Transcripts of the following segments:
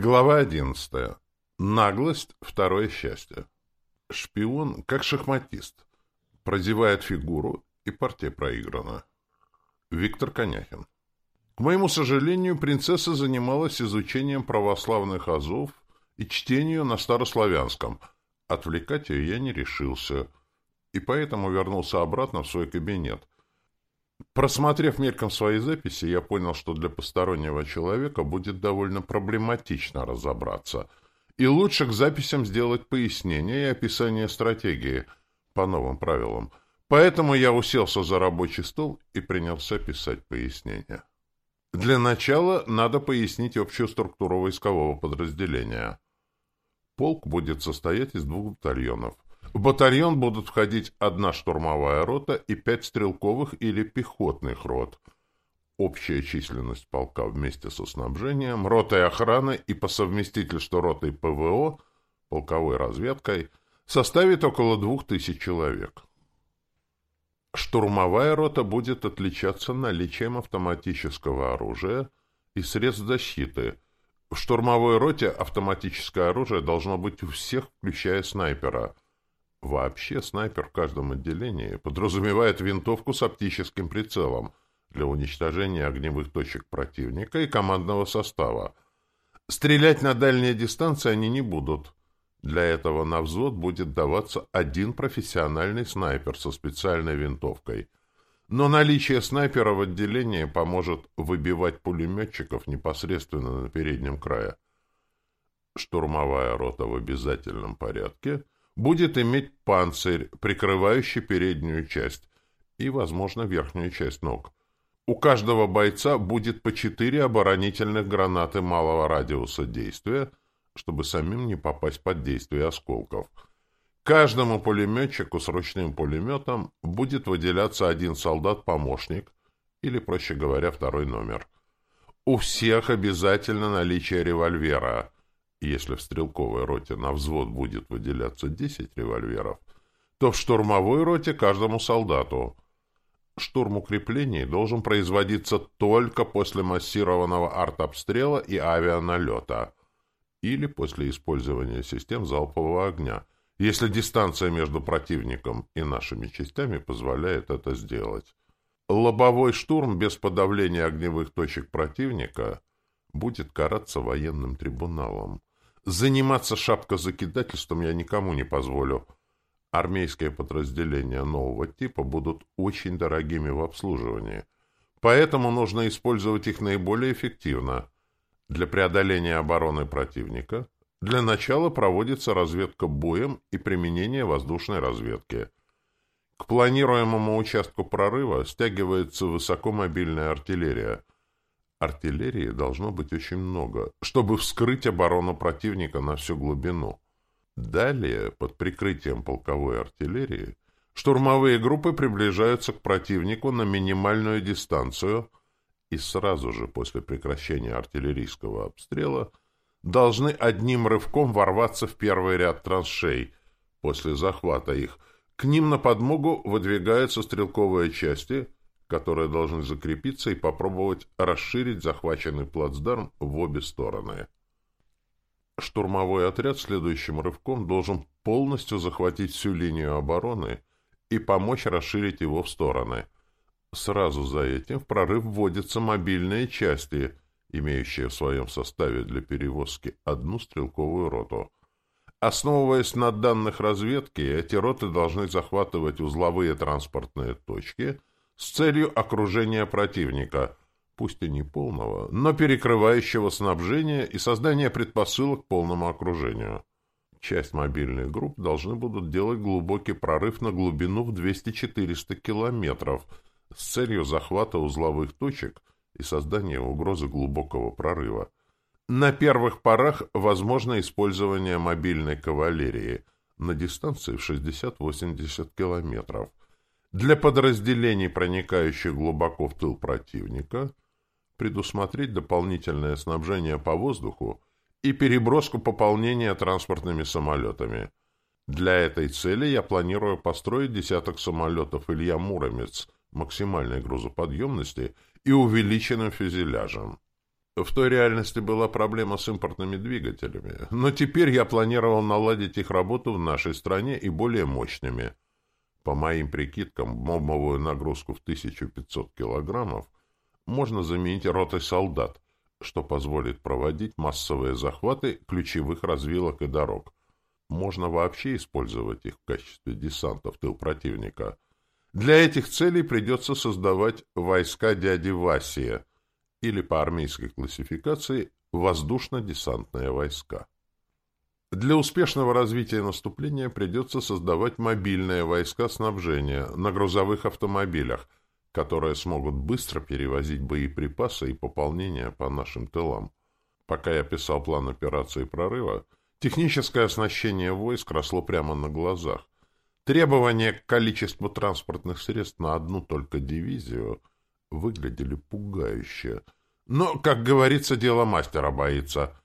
Глава одиннадцатая. Наглость — второе счастье. Шпион, как шахматист, прозевает фигуру, и партия проиграна. Виктор Коняхин. К моему сожалению, принцесса занималась изучением православных азов и чтению на старославянском. Отвлекать ее я не решился, и поэтому вернулся обратно в свой кабинет — Просмотрев мельком свои записи, я понял, что для постороннего человека будет довольно проблематично разобраться, и лучше к записям сделать пояснение и описание стратегии по новым правилам. Поэтому я уселся за рабочий стол и принялся писать пояснения. Для начала надо пояснить общую структуру войскового подразделения. Полк будет состоять из двух батальонов — в батальон будут входить одна штурмовая рота и пять стрелковых или пехотных рот. Общая численность полка вместе со снабжением, ротой охраны и по совместительству ротой ПВО, полковой разведкой, составит около двух тысяч человек. Штурмовая рота будет отличаться наличием автоматического оружия и средств защиты. В штурмовой роте автоматическое оружие должно быть у всех, включая снайпера – Вообще снайпер в каждом отделении подразумевает винтовку с оптическим прицелом для уничтожения огневых точек противника и командного состава. Стрелять на дальние дистанции они не будут. Для этого на взвод будет даваться один профессиональный снайпер со специальной винтовкой. Но наличие снайпера в отделении поможет выбивать пулеметчиков непосредственно на переднем крае. Штурмовая рота в обязательном порядке — будет иметь панцирь, прикрывающий переднюю часть и, возможно, верхнюю часть ног. У каждого бойца будет по четыре оборонительных гранаты малого радиуса действия, чтобы самим не попасть под действие осколков. Каждому пулеметчику с ручным пулеметом будет выделяться один солдат-помощник, или, проще говоря, второй номер. У всех обязательно наличие револьвера — если в стрелковой роте на взвод будет выделяться 10 револьверов, то в штурмовой роте каждому солдату. Штурм укреплений должен производиться только после массированного артобстрела и авианалета или после использования систем залпового огня, если дистанция между противником и нашими частями позволяет это сделать. Лобовой штурм без подавления огневых точек противника будет караться военным трибуналом. Заниматься шапкозакидательством я никому не позволю. Армейские подразделения нового типа будут очень дорогими в обслуживании. Поэтому нужно использовать их наиболее эффективно. Для преодоления обороны противника для начала проводится разведка боем и применение воздушной разведки. К планируемому участку прорыва стягивается высокомобильная артиллерия – Артиллерии должно быть очень много, чтобы вскрыть оборону противника на всю глубину. Далее, под прикрытием полковой артиллерии, штурмовые группы приближаются к противнику на минимальную дистанцию и сразу же после прекращения артиллерийского обстрела должны одним рывком ворваться в первый ряд траншей. После захвата их к ним на подмогу выдвигаются стрелковые части – которые должны закрепиться и попробовать расширить захваченный плацдарм в обе стороны. Штурмовой отряд следующим рывком должен полностью захватить всю линию обороны и помочь расширить его в стороны. Сразу за этим в прорыв вводятся мобильные части, имеющие в своем составе для перевозки одну стрелковую роту. Основываясь на данных разведки, эти роты должны захватывать узловые транспортные точки – с целью окружения противника, пусть и не полного, но перекрывающего снабжение и создания предпосылок к полному окружению. Часть мобильных групп должны будут делать глубокий прорыв на глубину в 200-400 километров с целью захвата узловых точек и создания угрозы глубокого прорыва. На первых порах возможно использование мобильной кавалерии на дистанции в 60-80 километров – для подразделений, проникающих глубоко в тыл противника, предусмотреть дополнительное снабжение по воздуху и переброску пополнения транспортными самолетами. Для этой цели я планирую построить десяток самолетов «Илья Муромец» максимальной грузоподъемности и увеличенным фюзеляжем. В той реальности была проблема с импортными двигателями, но теперь я планировал наладить их работу в нашей стране и более мощными. По моим прикидкам, бомбовую нагрузку в 1500 килограммов можно заменить ротой солдат, что позволит проводить массовые захваты ключевых развилок и дорог. Можно вообще использовать их в качестве десанта в тыл противника. Для этих целей придется создавать войска дяди Васия, или по армейской классификации воздушно-десантные войска. Для успешного развития наступления придется создавать мобильные войска снабжения на грузовых автомобилях, которые смогут быстро перевозить боеприпасы и пополнение по нашим тылам. Пока я писал план операции прорыва, техническое оснащение войск росло прямо на глазах. Требования к количеству транспортных средств на одну только дивизию – выглядели пугающе. Но, как говорится, дело мастера боится.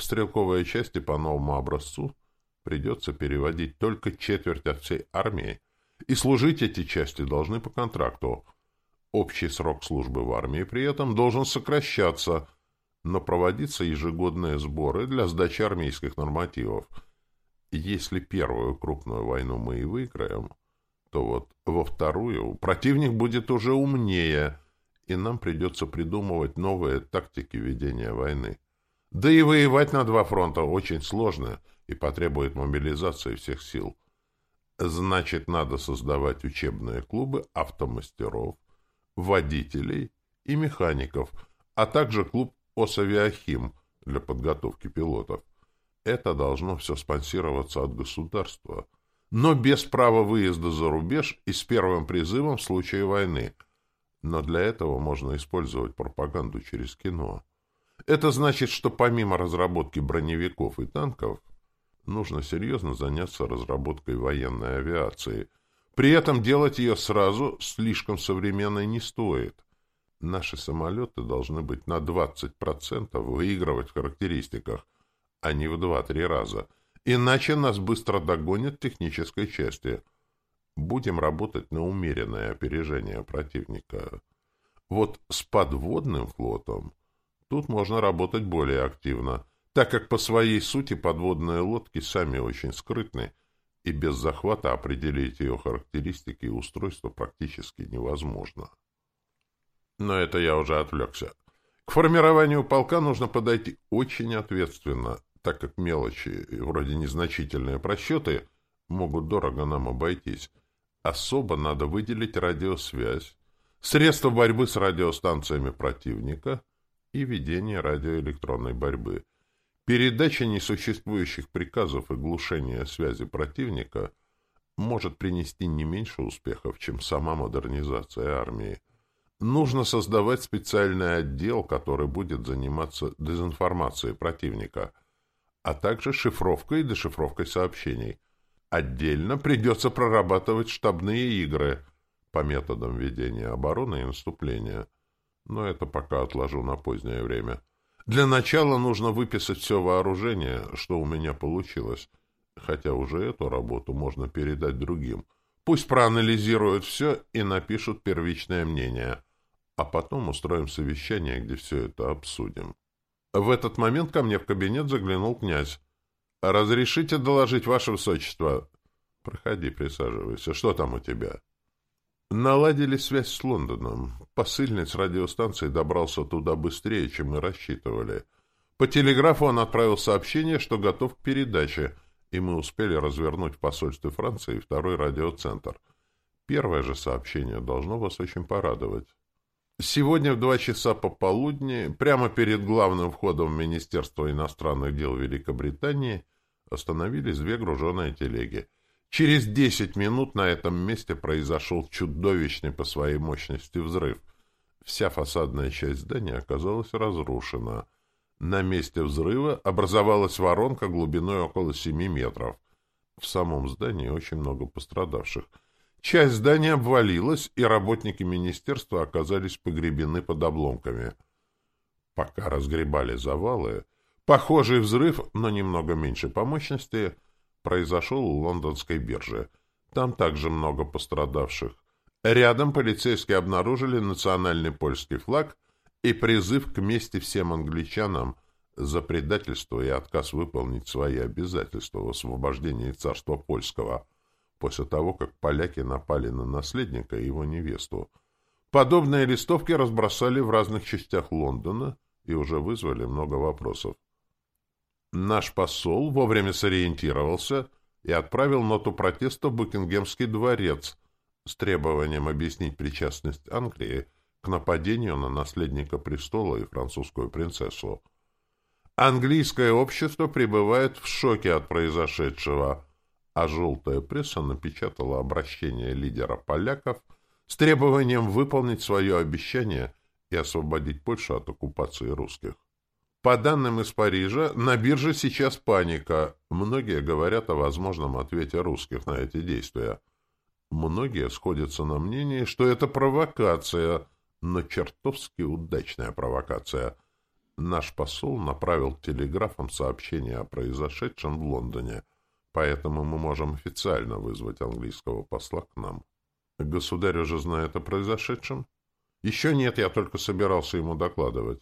Стрелковые части по новому образцу придется переводить только четверть от всей армии, и служить эти части должны по контракту. Общий срок службы в армии при этом должен сокращаться, но проводиться ежегодные сборы для сдачи армейских нормативов. Если первую крупную войну мы и выиграем, то вот во вторую противник будет уже умнее, и нам придется придумывать новые тактики ведения войны. Да и воевать на два фронта очень сложно и потребует мобилизации всех сил. Значит, надо создавать учебные клубы автомастеров, водителей и механиков, а также клуб «Осавиахим» для подготовки пилотов. Это должно все спонсироваться от государства – но без права выезда за рубеж и с первым призывом в случае войны. Но для этого можно использовать пропаганду через кино. Это значит, что помимо разработки броневиков и танков, нужно серьезно заняться разработкой военной авиации. При этом делать ее сразу слишком современной не стоит. Наши самолеты должны быть на 20% выигрывать в характеристиках, а не в 2-3 раза – Иначе нас быстро догонят технической части. Будем работать на умеренное опережение противника. Вот с подводным флотом тут можно работать более активно, так как по своей сути подводные лодки сами очень скрытны, и без захвата определить ее характеристики и устройства практически невозможно. Но это я уже отвлекся. К формированию полка нужно подойти очень ответственно, так как мелочи, вроде незначительные просчеты, могут дорого нам обойтись. Особо надо выделить радиосвязь, средства борьбы с радиостанциями противника и ведение радиоэлектронной борьбы. Передача несуществующих приказов и глушение связи противника может принести не меньше успехов, чем сама модернизация армии. Нужно создавать специальный отдел, который будет заниматься дезинформацией противника – а также шифровкой и дешифровкой сообщений. Отдельно придется прорабатывать штабные игры по методам ведения обороны и наступления. Но это пока отложу на позднее время. Для начала нужно выписать все вооружение, что у меня получилось. Хотя уже эту работу можно передать другим. Пусть проанализируют все и напишут первичное мнение. А потом устроим совещание, где все это обсудим. В этот момент ко мне в кабинет заглянул князь. «Разрешите доложить, ваше высочество?» «Проходи, присаживайся. Что там у тебя?» Наладили связь с Лондоном. Посыльный с радиостанции добрался туда быстрее, чем мы рассчитывали. По телеграфу он отправил сообщение, что готов к передаче, и мы успели развернуть в посольстве Франции второй радиоцентр. Первое же сообщение должно вас очень порадовать. Сегодня в два часа пополудни, прямо перед главным входом в Министерство иностранных дел Великобритании, остановились две груженные телеги. Через десять минут на этом месте произошел чудовищный по своей мощности взрыв. Вся фасадная часть здания оказалась разрушена. На месте взрыва образовалась воронка глубиной около семи метров. В самом здании очень много пострадавших — Часть здания обвалилась, и работники министерства оказались погребены под обломками. Пока разгребали завалы, похожий взрыв, но немного меньше по мощности, произошел у лондонской биржи. Там также много пострадавших. Рядом полицейские обнаружили национальный польский флаг и призыв к мести всем англичанам за предательство и отказ выполнить свои обязательства в освобождении царства польского после того, как поляки напали на наследника и его невесту. Подобные листовки разбросали в разных частях Лондона и уже вызвали много вопросов. Наш посол вовремя сориентировался и отправил ноту протеста в Букингемский дворец с требованием объяснить причастность Англии к нападению на наследника престола и французскую принцессу. Английское общество пребывает в шоке от произошедшего, а желтая пресса напечатала обращение лидера поляков с требованием выполнить свое обещание и освободить Польшу от оккупации русских. По данным из Парижа, на бирже сейчас паника. Многие говорят о возможном ответе русских на эти действия. Многие сходятся на мнении, что это провокация, но чертовски удачная провокация. Наш посол направил телеграфом сообщение о произошедшем в Лондоне, поэтому мы можем официально вызвать английского посла к нам. Государь уже знает о произошедшем? Еще нет, я только собирался ему докладывать.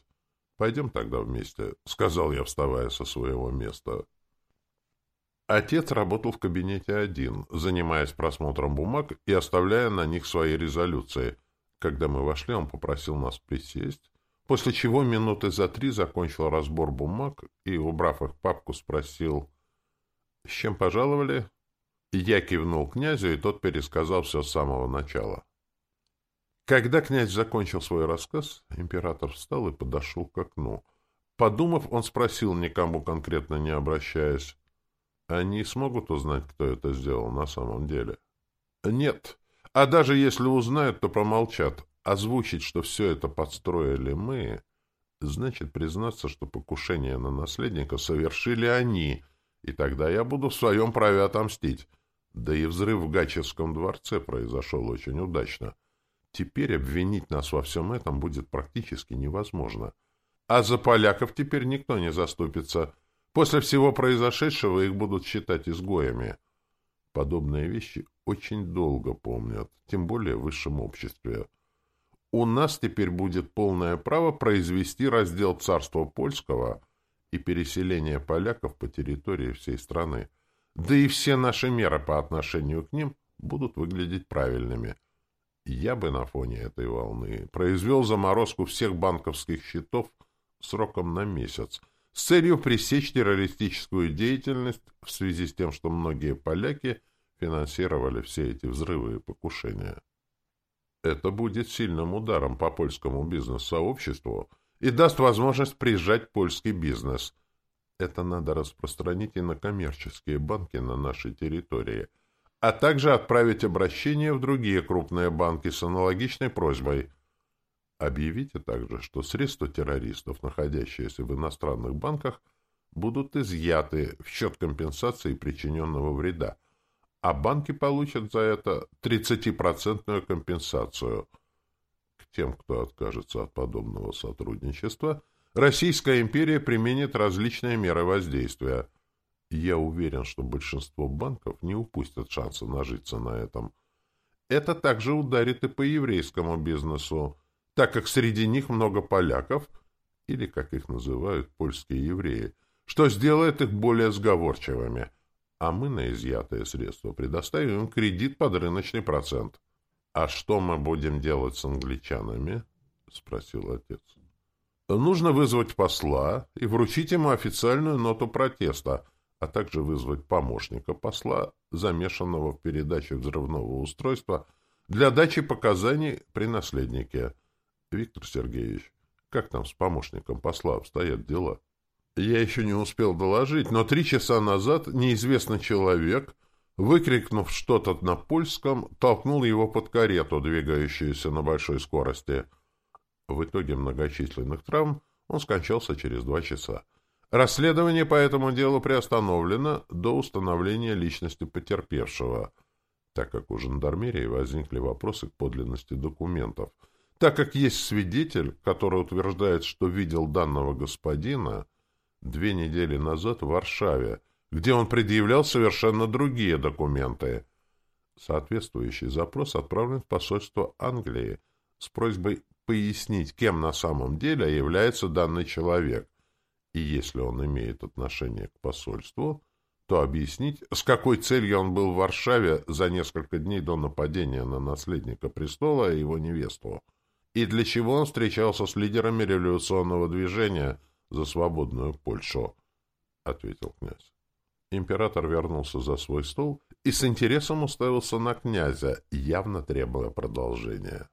Пойдем тогда вместе, — сказал я, вставая со своего места. Отец работал в кабинете один, занимаясь просмотром бумаг и оставляя на них свои резолюции. Когда мы вошли, он попросил нас присесть, после чего минуты за три закончил разбор бумаг и, убрав их в папку, спросил, «С чем пожаловали?» Я кивнул князю, и тот пересказал все с самого начала. Когда князь закончил свой рассказ, император встал и подошел к окну. Подумав, он спросил, никому конкретно не обращаясь, «Они смогут узнать, кто это сделал на самом деле?» «Нет. А даже если узнают, то промолчат. Озвучить, что все это подстроили мы, значит признаться, что покушение на наследника совершили они, и тогда я буду в своем праве отомстить. Да и взрыв в Гачевском дворце произошел очень удачно». Теперь обвинить нас во всем этом будет практически невозможно. А за поляков теперь никто не заступится. После всего произошедшего их будут считать изгоями. Подобные вещи очень долго помнят, тем более в высшем обществе. У нас теперь будет полное право произвести раздел царства польского и переселение поляков по территории всей страны. Да и все наши меры по отношению к ним будут выглядеть правильными – я бы на фоне этой волны произвел заморозку всех банковских счетов сроком на месяц с целью пресечь террористическую деятельность в связи с тем, что многие поляки финансировали все эти взрывы и покушения. Это будет сильным ударом по польскому бизнес-сообществу и даст возможность прижать польский бизнес. Это надо распространить и на коммерческие банки на нашей территории – а также отправить обращение в другие крупные банки с аналогичной просьбой. Объявите также, что средства террористов, находящиеся в иностранных банках, будут изъяты в счет компенсации причиненного вреда, а банки получат за это 30% компенсацию. К тем, кто откажется от подобного сотрудничества, Российская империя применит различные меры воздействия – я уверен, что большинство банков не упустят шанса нажиться на этом. Это также ударит и по еврейскому бизнесу, так как среди них много поляков, или, как их называют, польские евреи, что сделает их более сговорчивыми, а мы на изъятые средства предоставим им кредит под рыночный процент. — А что мы будем делать с англичанами? — спросил отец. — Нужно вызвать посла и вручить ему официальную ноту протеста — а также вызвать помощника посла, замешанного в передаче взрывного устройства, для дачи показаний при наследнике. Виктор Сергеевич, как там с помощником посла обстоят дела? Я еще не успел доложить, но три часа назад неизвестный человек, выкрикнув что-то на польском, толкнул его под карету, двигающуюся на большой скорости. В итоге многочисленных травм он скончался через два часа. Расследование по этому делу приостановлено до установления личности потерпевшего, так как у жандармерии возникли вопросы к подлинности документов. Так как есть свидетель, который утверждает, что видел данного господина две недели назад в Варшаве, где он предъявлял совершенно другие документы. Соответствующий запрос отправлен в посольство Англии с просьбой пояснить, кем на самом деле является данный человек, и если он имеет отношение к посольству, то объяснить, с какой целью он был в Варшаве за несколько дней до нападения на наследника престола и его невесту, и для чего он встречался с лидерами революционного движения за свободную Польшу, — ответил князь. Император вернулся за свой стол и с интересом уставился на князя, явно требуя продолжения.